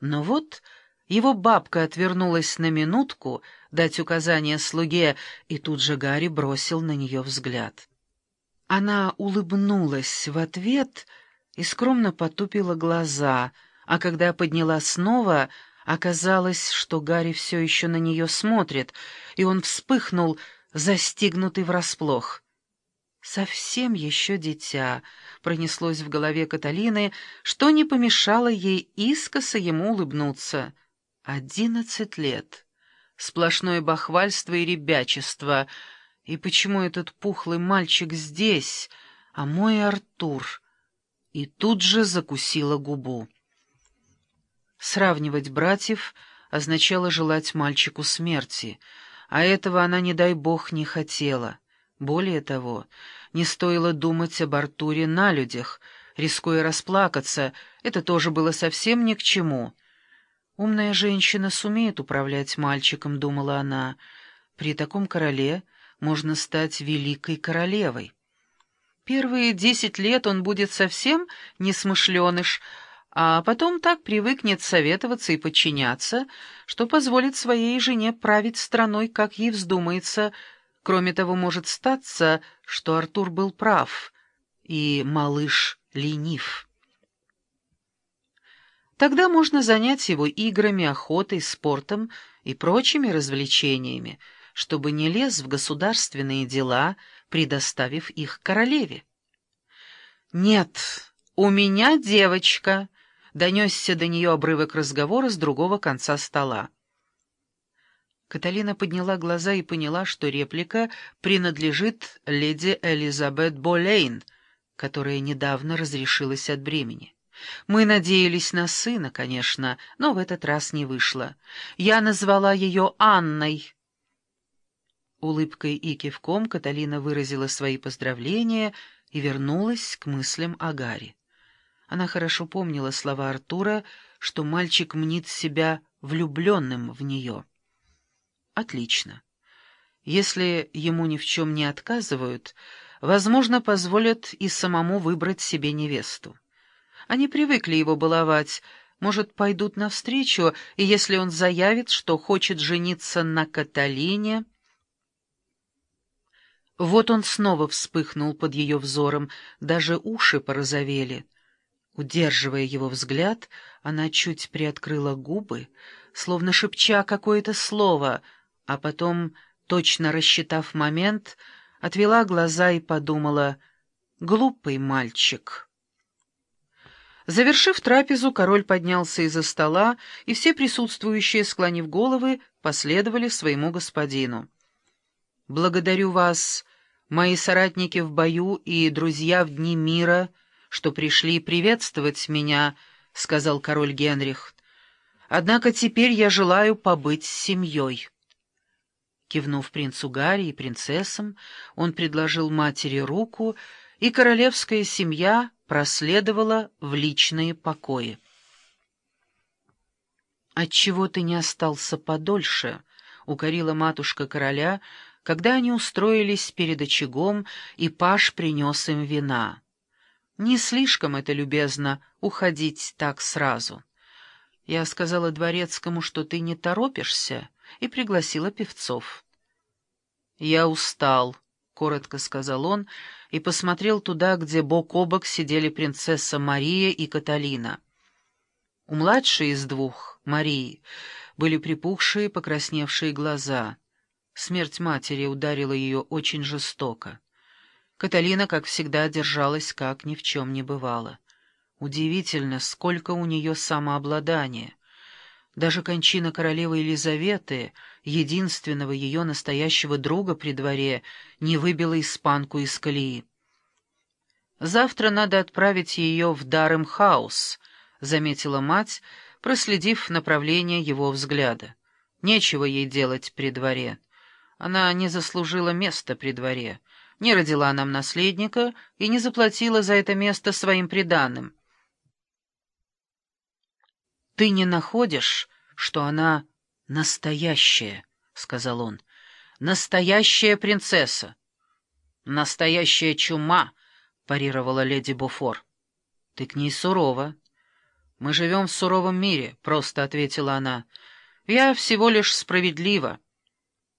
Но вот его бабка отвернулась на минутку дать указание слуге, и тут же Гарри бросил на нее взгляд. Она улыбнулась в ответ и скромно потупила глаза, а когда подняла снова, оказалось, что Гарри все еще на нее смотрит, и он вспыхнул, застигнутый врасплох. «Совсем еще дитя», — пронеслось в голове Каталины, что не помешало ей искоса ему улыбнуться. «Одиннадцать лет. Сплошное бахвальство и ребячество. И почему этот пухлый мальчик здесь, а мой Артур?» И тут же закусила губу. Сравнивать братьев означало желать мальчику смерти, а этого она, не дай бог, не хотела. Более того, не стоило думать об Артуре на людях, рискуя расплакаться, это тоже было совсем ни к чему. «Умная женщина сумеет управлять мальчиком», — думала она. «При таком короле можно стать великой королевой». Первые десять лет он будет совсем несмышленыш, а потом так привыкнет советоваться и подчиняться, что позволит своей жене править страной, как ей вздумается, — Кроме того, может статься, что Артур был прав, и малыш ленив. Тогда можно занять его играми, охотой, спортом и прочими развлечениями, чтобы не лез в государственные дела, предоставив их королеве. «Нет, у меня девочка», — донесся до нее обрывок разговора с другого конца стола. Каталина подняла глаза и поняла, что реплика принадлежит леди Элизабет Болейн, которая недавно разрешилась от бремени. Мы надеялись на сына, конечно, но в этот раз не вышло. Я назвала ее Анной. Улыбкой и кивком Каталина выразила свои поздравления и вернулась к мыслям о Гарри. Она хорошо помнила слова Артура, что мальчик мнит себя влюбленным в нее. Отлично. Если ему ни в чем не отказывают, возможно, позволят и самому выбрать себе невесту. Они привыкли его баловать, может, пойдут навстречу, и если он заявит, что хочет жениться на Каталине... Вот он снова вспыхнул под ее взором, даже уши порозовели. Удерживая его взгляд, она чуть приоткрыла губы, словно шепча какое-то слово — а потом, точно рассчитав момент, отвела глаза и подумала «Глупый мальчик». Завершив трапезу, король поднялся из-за стола, и все присутствующие, склонив головы, последовали своему господину. «Благодарю вас, мои соратники в бою и друзья в дни мира, что пришли приветствовать меня», — сказал король Генрих. «Однако теперь я желаю побыть с семьей». Кивнув принцу Гарри и принцессам, он предложил матери руку, и королевская семья проследовала в личные покои. «Отчего ты не остался подольше?» — укорила матушка короля, когда они устроились перед очагом, и паш принес им вина. «Не слишком это любезно уходить так сразу. Я сказала дворецкому, что ты не торопишься» и пригласила певцов. «Я устал», — коротко сказал он, и посмотрел туда, где бок о бок сидели принцесса Мария и Каталина. У младшей из двух, Марии, были припухшие, покрасневшие глаза. Смерть матери ударила ее очень жестоко. Каталина, как всегда, держалась, как ни в чем не бывало. Удивительно, сколько у нее самообладания. Даже кончина королевы Елизаветы, единственного ее настоящего друга при дворе, не выбила испанку из колеи. «Завтра надо отправить ее в Дарем-хаус», — заметила мать, проследив направление его взгляда. «Нечего ей делать при дворе. Она не заслужила места при дворе, не родила нам наследника и не заплатила за это место своим приданным. «Ты не находишь, что она настоящая?» — сказал он. «Настоящая принцесса». «Настоящая чума», — парировала леди Буфор. «Ты к ней сурова». «Мы живем в суровом мире», — просто ответила она. «Я всего лишь справедлива».